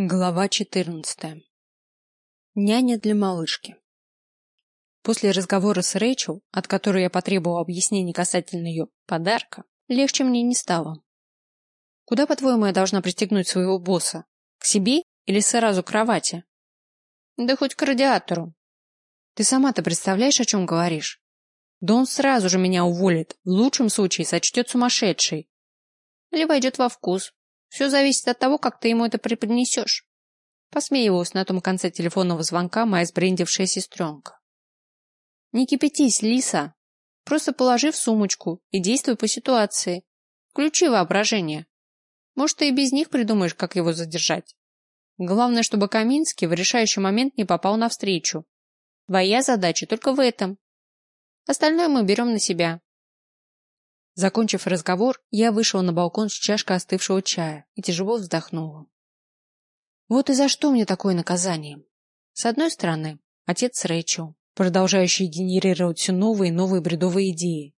Глава 14. Няня для малышки. После разговора с Рэйчел, от которой я потребовал объяснений касательно ее подарка, легче мне не стало. Куда, по-твоему, я должна пристегнуть своего босса? К себе или сразу к кровати? Да хоть к радиатору. Ты сама-то представляешь, о чем говоришь? Да он сразу же меня уволит, в лучшем случае сочтет сумасшедший. Или войдет во вкус, все зависит от того, как ты ему это преподнесешь. Посмеивалась на том конце телефонного звонка моя сбрендившая сестренка. Не кипятись, Лиса. Просто положи в сумочку и действуй по ситуации. Включи воображение. Может, ты и без них придумаешь, как его задержать. Главное, чтобы Каминский в решающий момент не попал навстречу. Твоя задача только в этом. Остальное мы берем на себя. Закончив разговор, я вышла на балкон с чашкой остывшего чая и тяжело вздохнула. Вот и за что мне такое наказание? С одной стороны, отец Рэйчел, продолжающий генерировать все новые и новые бредовые идеи.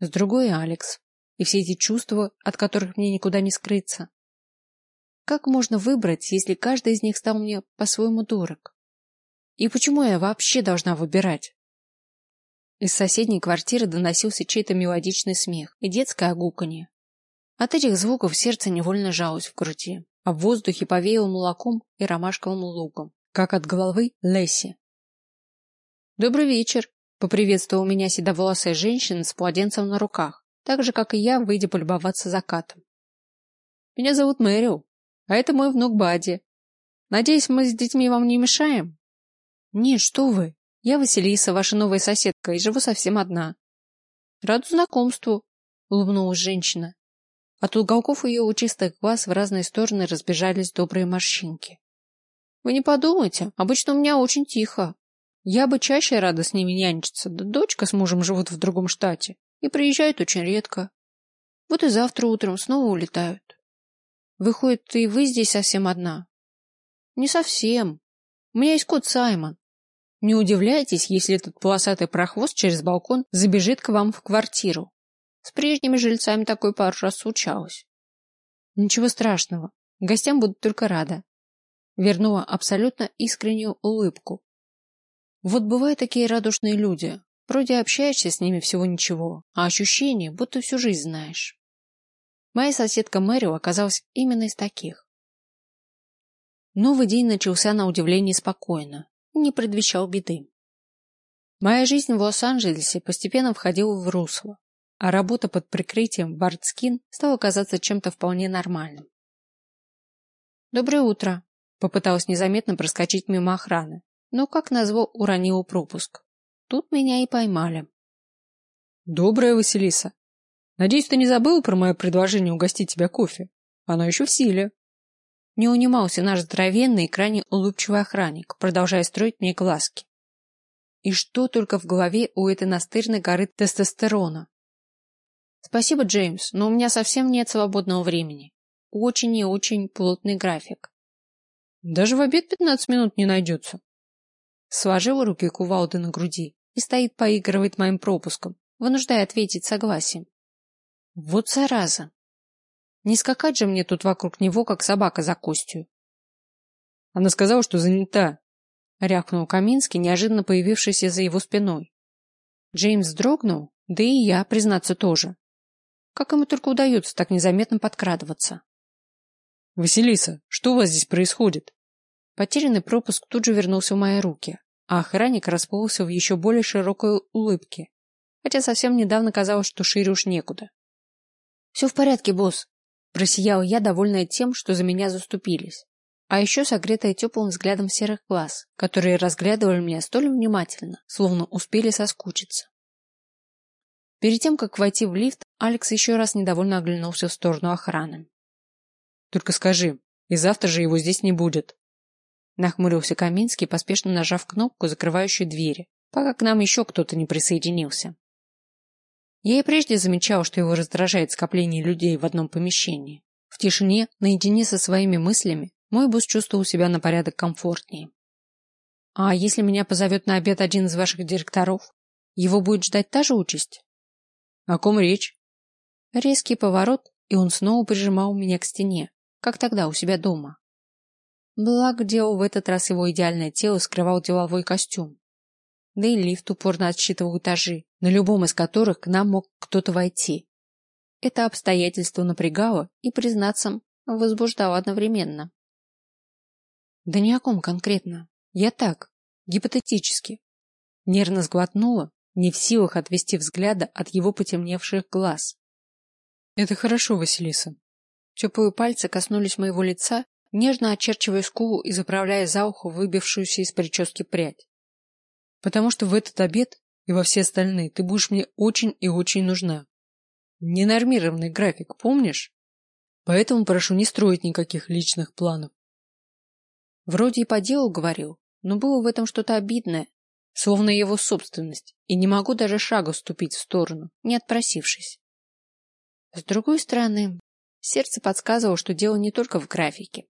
С другой — Алекс. И все эти чувства, от которых мне никуда не скрыться. Как можно выбрать, если каждый из них стал мне по-своему дорог? И почему я вообще должна выбирать? Из соседней квартиры доносился чей-то мелодичный смех и детское огуканье. От этих звуков сердце невольно жалось в груди, а в воздухе повеяло молоком и ромашковым лугом, как от головы Лесси. «Добрый вечер!» — поприветствовала меня седоволосая женщина с младенцем на руках, так же, как и я, выйдя полюбоваться закатом. «Меня зовут Мэрил, а это мой внук Бадди. Надеюсь, мы с детьми вам не мешаем?» «Нет, что вы!» Я Василиса, ваша новая соседка, и живу совсем одна. Раду знакомству, улыбнулась женщина. От уголков ее лучистых глаз в разные стороны разбежались добрые морщинки. Вы не подумайте, обычно у меня очень тихо. Я бы чаще рада с ними нянчиться, да дочка с мужем живут в другом штате и приезжают очень редко. Вот и завтра утром снова улетают. Выходит, и вы здесь совсем одна? Не совсем. У меня есть кот Саймон. Не удивляйтесь, если этот полосатый прохвост через балкон забежит к вам в квартиру. С прежними жильцами такой пару раз случалось. Ничего страшного, гостям будут только рады. Вернула абсолютно искреннюю улыбку. Вот бывают такие радушные люди. Вроде общаешься с ними всего ничего, а ощущение, будто всю жизнь знаешь. Моя соседка Мэрио оказалась именно из таких. Новый день начался на удивление спокойно не предвещал беды. Моя жизнь в Лос-Анджелесе постепенно входила в русло, а работа под прикрытием Бартскин стала казаться чем-то вполне нормальным. «Доброе утро!» — попыталась незаметно проскочить мимо охраны, но, как назло, уронила пропуск. Тут меня и поймали. «Доброе, Василиса! Надеюсь, ты не забыла про мое предложение угостить тебя кофе? Оно еще в силе!» Не унимался наш здоровенный и крайне улыбчивый охранник, продолжая строить мне глазки. И что только в голове у этой настырной горы тестостерона. Спасибо, Джеймс, но у меня совсем нет свободного времени. Очень и очень плотный график. Даже в обед пятнадцать минут не найдется. Сложил руки кувалды на груди и стоит поигрывает моим пропуском, вынуждая ответить согласием. Вот зараза. Не скакать же мне тут вокруг него, как собака за костью. Она сказала, что занята, рявкнул Каминский, неожиданно появившийся за его спиной. Джеймс вздрогнул, да и я, признаться, тоже. Как ему только удается так незаметно подкрадываться. Василиса, что у вас здесь происходит? Потерянный пропуск тут же вернулся в мои руки, а охранник расплылся в еще более широкой улыбке, хотя совсем недавно казалось, что шире уж некуда. Все в порядке, босс. Просиял я, довольная тем, что за меня заступились. А еще согретая теплым взглядом серых глаз, которые разглядывали меня столь внимательно, словно успели соскучиться. Перед тем, как войти в лифт, Алекс еще раз недовольно оглянулся в сторону охраны. «Только скажи, и завтра же его здесь не будет», Нахмурился Каминский, поспешно нажав кнопку, закрывающую двери, пока к нам еще кто-то не присоединился. Я и прежде замечал, что его раздражает скопление людей в одном помещении. В тишине, наедине со своими мыслями, мой босс чувствовал себя на порядок комфортнее. А если меня позовет на обед один из ваших директоров, его будет ждать та же участь? О ком речь? Резкий поворот, и он снова прижимал меня к стене, как тогда у себя дома. Благо дело в этот раз его идеальное тело скрывал деловой костюм. Да и лифт упорно отсчитывал этажи, на любом из которых к нам мог кто-то войти. Это обстоятельство напрягало и, признаться, возбуждало одновременно. Да ни о ком конкретно. Я так, гипотетически. Нервно сглотнула, не в силах отвести взгляда от его потемневших глаз. Это хорошо, Василиса. Теплые пальцы коснулись моего лица, нежно очерчивая скулу и заправляя за ухо выбившуюся из прически прядь. Потому что в этот обед и во все остальные ты будешь мне очень и очень нужна. Ненормированный график, помнишь? Поэтому прошу не строить никаких личных планов. Вроде и по делу говорил, но было в этом что-то обидное, словно его собственность, и не могу даже шага ступить в сторону, не отпросившись. С другой стороны, сердце подсказывало, что дело не только в графике.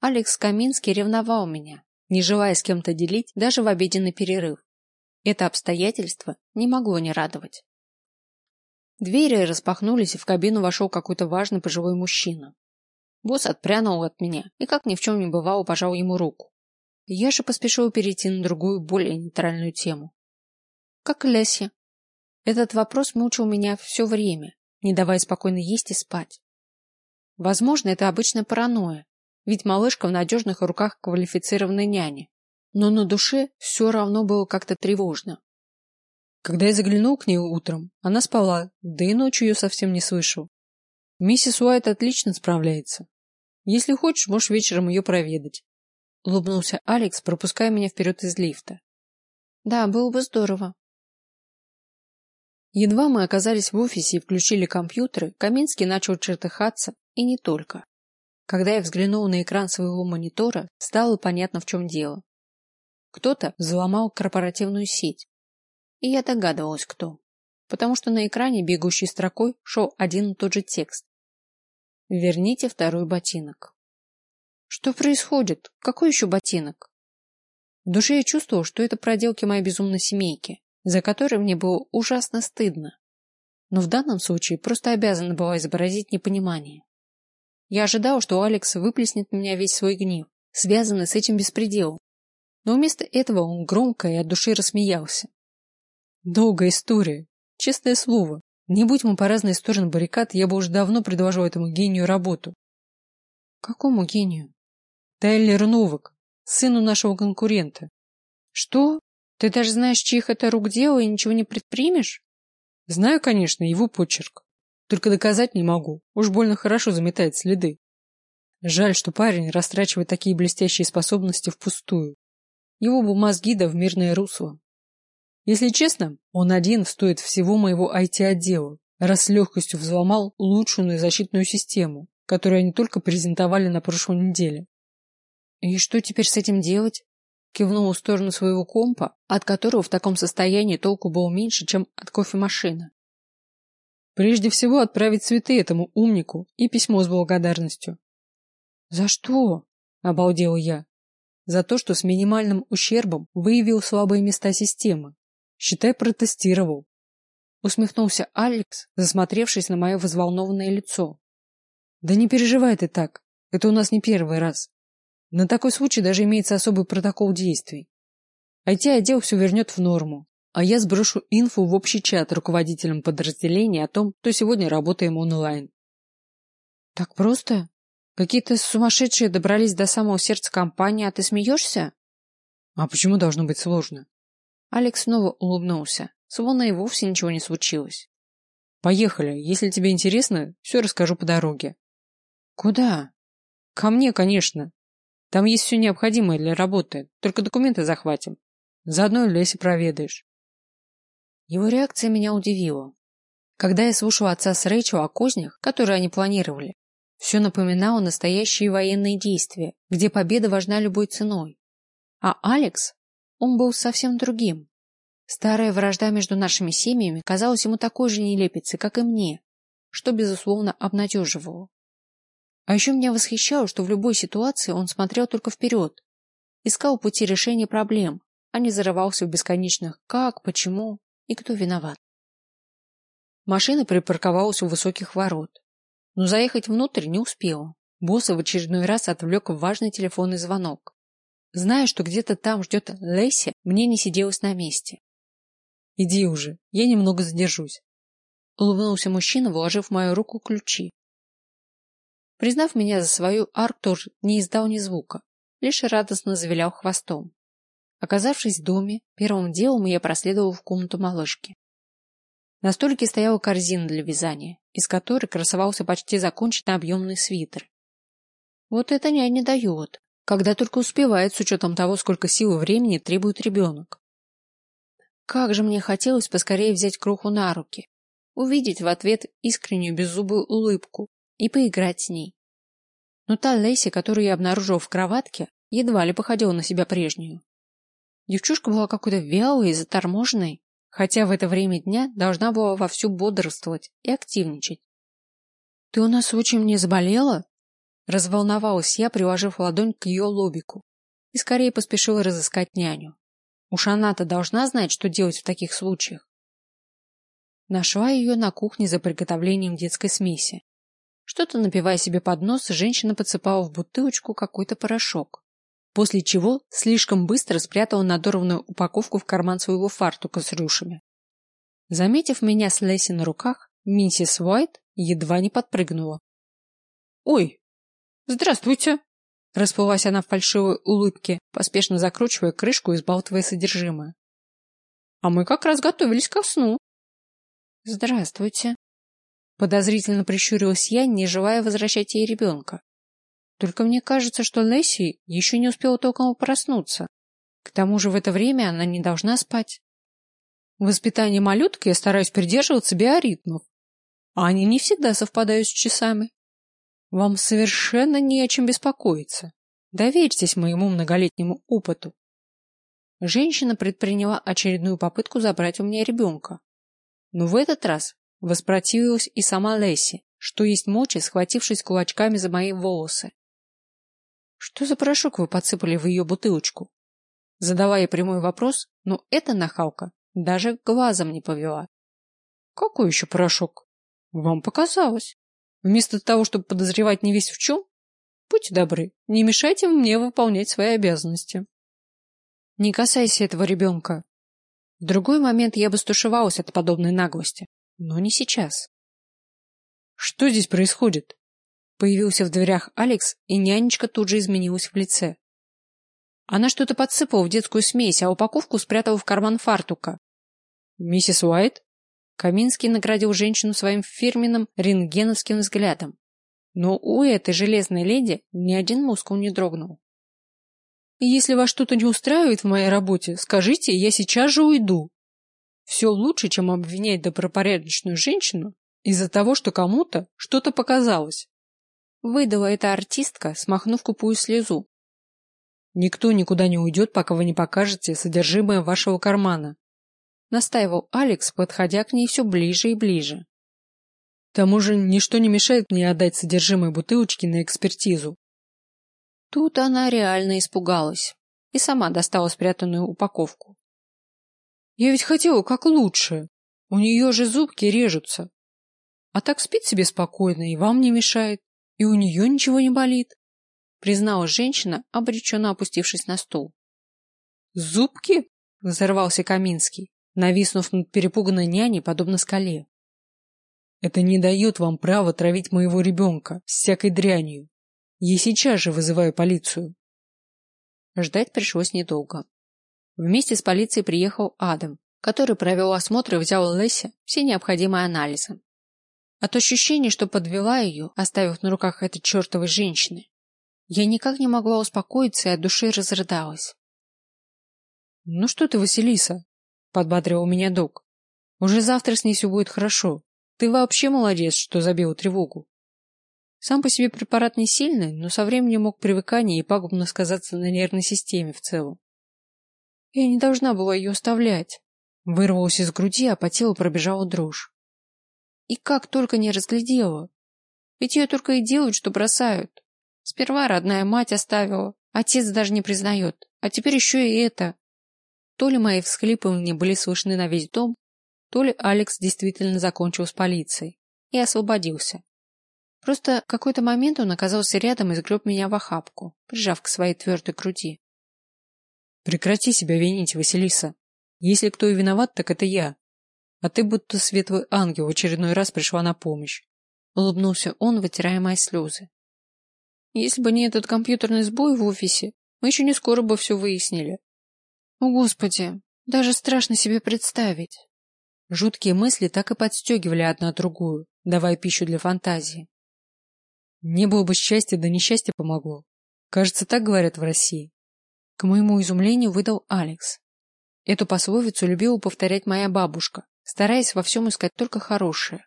Алекс Каминский ревновал меня, не желая с кем-то делить даже в обеденный перерыв. Это обстоятельство не могло не радовать. Двери распахнулись, и в кабину вошел какой-то важный пожилой мужчина. Босс отпрянул от меня и, как ни в чем не бывало, пожал ему руку. Я же поспешил перейти на другую, более нейтральную тему. Как Леся? Этот вопрос мучил меня все время, не давая спокойно есть и спать. Возможно, это обычная паранойя, ведь малышка в надежных руках квалифицированной няни. Но на душе все равно было как-то тревожно. Когда я заглянул к ней утром, она спала, да и ночью ее совсем не слышал. Миссис Уайт отлично справляется. Если хочешь, можешь вечером ее проведать. Улыбнулся Алекс, пропуская меня вперед из лифта. Да, было бы здорово. Едва мы оказались в офисе и включили компьютеры, Каминский начал чертыхаться, и не только. Когда я взглянул на экран своего монитора, стало понятно, в чем дело. Кто-то взломал корпоративную сеть. И я догадывалась, кто. Потому что на экране бегущей строкой шел один и тот же текст. Верните второй ботинок. Что происходит? Какой еще ботинок? В душе я чувствовал, что это проделки моей безумной семейки, за которые мне было ужасно стыдно. Но в данном случае просто обязана была изобразить непонимание. Я ожидал, что Алекс выплеснет на меня весь свой гнев, связанный с этим беспределом. Но вместо этого он громко и от души рассмеялся. Долгая история. Честное слово. Не будь мы по разные стороны баррикад, я бы уже давно предложил этому гению работу. Какому гению? Тайлер Новак, сыну нашего конкурента. Что? Ты даже знаешь, чьих это рук дело и ничего не предпримешь? Знаю, конечно, его почерк. Только доказать не могу. Уж больно хорошо заметает следы. Жаль, что парень растрачивает такие блестящие способности впустую. Его бы мозги да в мирное русло. Если честно, он один стоит всего моего IT-отдела, раз с легкостью взломал улучшенную защитную систему, которую они только презентовали на прошлой неделе. И что теперь с этим делать? Кивнул в сторону своего компа, от которого в таком состоянии толку было меньше, чем от кофемашины. Прежде всего отправить цветы этому умнику и письмо с благодарностью. За что? Обалдел я. За то, что с минимальным ущербом выявил слабые места системы. Считай, протестировал. Усмехнулся Алекс, засмотревшись на мое взволнованное лицо. Да не переживай ты так. Это у нас не первый раз. На такой случай даже имеется особый протокол действий. IT-отдел все вернет в норму, а я сброшу инфу в общий чат руководителям подразделения о том, что сегодня работаем онлайн. Так просто? Какие-то сумасшедшие добрались до самого сердца компании, а ты смеешься? А почему должно быть сложно? Алекс снова улыбнулся, словно и вовсе ничего не случилось. Поехали. Если тебе интересно, все расскажу по дороге. Куда? Ко мне, конечно. Там есть все необходимое для работы, только документы захватим. Заодно и Леси проведаешь. Его реакция меня удивила. Когда я слушала отца с Рэйчел о кознях, которые они планировали, все напоминало настоящие военные действия, где победа важна любой ценой. А Алекс, он был совсем другим. Старая вражда между нашими семьями казалась ему такой же нелепицей, как и мне, что, безусловно, обнадеживало. А еще меня восхищало, что в любой ситуации он смотрел только вперед, искал пути решения проблем, а не зарывался в бесконечных «как», «почему» и «кто виноват». Машина припарковалась у высоких ворот, но заехать внутрь не успела. босса в очередной раз отвлек важный телефонный звонок. Зная, что где-то там ждет Лесси, мне не сиделось на месте. Иди уже, я немного задержусь. Улыбнулся мужчина, вложив в мою руку ключи. Признав меня за свою, Арктур не издал ни звука, лишь радостно завилял хвостом. Оказавшись в доме, первым делом я проследовал в комнату малышки. На столике стояла корзина для вязания, из которой красовался почти законченный объемный свитер. Вот это няня дает, когда только успевает с учетом того, сколько сил и времени требует ребенок. Как же мне хотелось поскорее взять кроху на руки, увидеть в ответ искреннюю беззубую улыбку и поиграть с ней. Но та Лейси, которую я обнаружил в кроватке, едва ли походила на себя прежнюю. Девчушка была какой-то вялой и заторможенной, хотя в это время дня должна была вовсю бодрствовать и активничать. — Ты у нас очень не заболела? — разволновалась я, приложив ладонь к ее лобику, и скорее поспешила разыскать няню. Уж она-то должна знать, что делать в таких случаях. Нашла ее на кухне за приготовлением детской смеси. Что-то напивая себе под нос, женщина подсыпала в бутылочку какой-то порошок, после чего слишком быстро спрятала надорванную упаковку в карман своего фартука с рюшами. Заметив меня с Лесси на руках, миссис Уайт едва не подпрыгнула. — Ой, здравствуйте! — расплылась она в фальшивой улыбке, поспешно закручивая крышку и сбалтывая содержимое. — А мы как раз готовились ко сну. — Здравствуйте. Подозрительно прищурилась я, не желая возвращать ей ребенка. Только мне кажется, что Лесси еще не успела толком проснуться. К тому же в это время она не должна спать. В воспитании малютки я стараюсь придерживаться биоритмов, а они не всегда совпадают с часами. Вам совершенно не о чем беспокоиться. Доверьтесь моему многолетнему опыту. Женщина предприняла очередную попытку забрать у меня ребенка, но в этот раз воспротивилась и сама Лесси, что есть мочи, схватившись кулачками за мои волосы. Что за порошок вы подсыпали в ее бутылочку? Задавая прямой вопрос, но эта нахалка даже глазом не повела. Какой еще порошок? Вам показалось. Вместо того, чтобы подозревать не весь в чем, будьте добры, не мешайте мне выполнять свои обязанности. Не касайся этого ребенка, в другой момент я бы стушевалась от подобной наглости, но не сейчас. Что здесь происходит? Появился в дверях Алекс, и нянечка тут же изменилась в лице. Она что-то подсыпала в детскую смесь, а упаковку спрятала в карман фартука. Миссис Уайт? Каминский наградил женщину своим фирменным рентгеновским взглядом. Но у этой железной леди ни один мускул не дрогнул. Если вас что-то не устраивает в моей работе, скажите, я сейчас же уйду. Все лучше, чем обвинять добропорядочную женщину из-за того, что кому-то что-то показалось. Выдала эта артистка, смахнув купую слезу. Никто никуда не уйдет, пока вы не покажете содержимое вашего кармана. Настаивал Алекс, подходя к ней все ближе и ближе. К тому же ничто не мешает мне отдать содержимое бутылочки на экспертизу. Тут она реально испугалась и сама достала спрятанную упаковку. Я ведь хотела как лучше. У нее же зубки режутся. А так спит себе спокойно и вам не мешает, и у нее ничего не болит, призналась женщина, обреченно опустившись на стул. Зубки? взорвался Каминский, нависнув над перепуганной няней, подобно скале. Это не дает вам права травить моего ребенка всякой дрянью. Я сейчас же вызываю полицию. Ждать пришлось недолго. Вместе с полицией приехал Адам, который провел осмотр и взял Лесси все необходимые анализы. От ощущения, что подвела ее, оставив на руках этой чертовой женщины, я никак не могла успокоиться и от души разрыдалась. — Ну что ты, Василиса? — подбадривал меня док. — Уже завтра с ней все будет хорошо. Ты вообще молодец, что забила тревогу. Сам по себе препарат не сильный, но со временем мог привыкание и пагубно сказаться на нервной системе в целом. Я не должна была ее оставлять. Вырвалась из груди, а по телу пробежала дрожь. И как только не разглядела. Ведь ее только и делают, что бросают. Сперва родная мать оставила, отец даже не признает, а теперь еще и это. То ли мои всхлипывания были слышны на весь дом, то ли Алекс действительно закончил с полицией и освободился. Просто какой-то момент он оказался рядом и сгреб меня в охапку, прижав к своей твердой груди. Прекрати себя винить, Василиса. Если кто и виноват, так это я. А ты будто светлый ангел в очередной раз пришла на помощь. Улыбнулся он, вытирая мои слезы. Если бы не этот компьютерный сбой в офисе, мы еще не скоро бы все выяснили. О, Господи, даже страшно себе представить. Жуткие мысли так и подстегивали одна другую, давая пищу для фантазии. Не было бы счастья, да несчастье помогло. Кажется, так говорят в России. К моему изумлению выдал Алекс. Эту пословицу любила повторять моя бабушка, стараясь во всем искать только хорошее.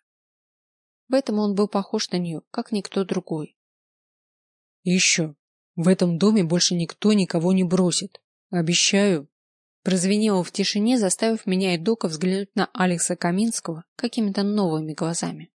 В этом он был похож на нее, как никто другой. Еще, в этом доме больше никто никого не бросит. Обещаю. Прозвенело в тишине, заставив меня и Дока взглянуть на Алекса Каминского какими-то новыми глазами.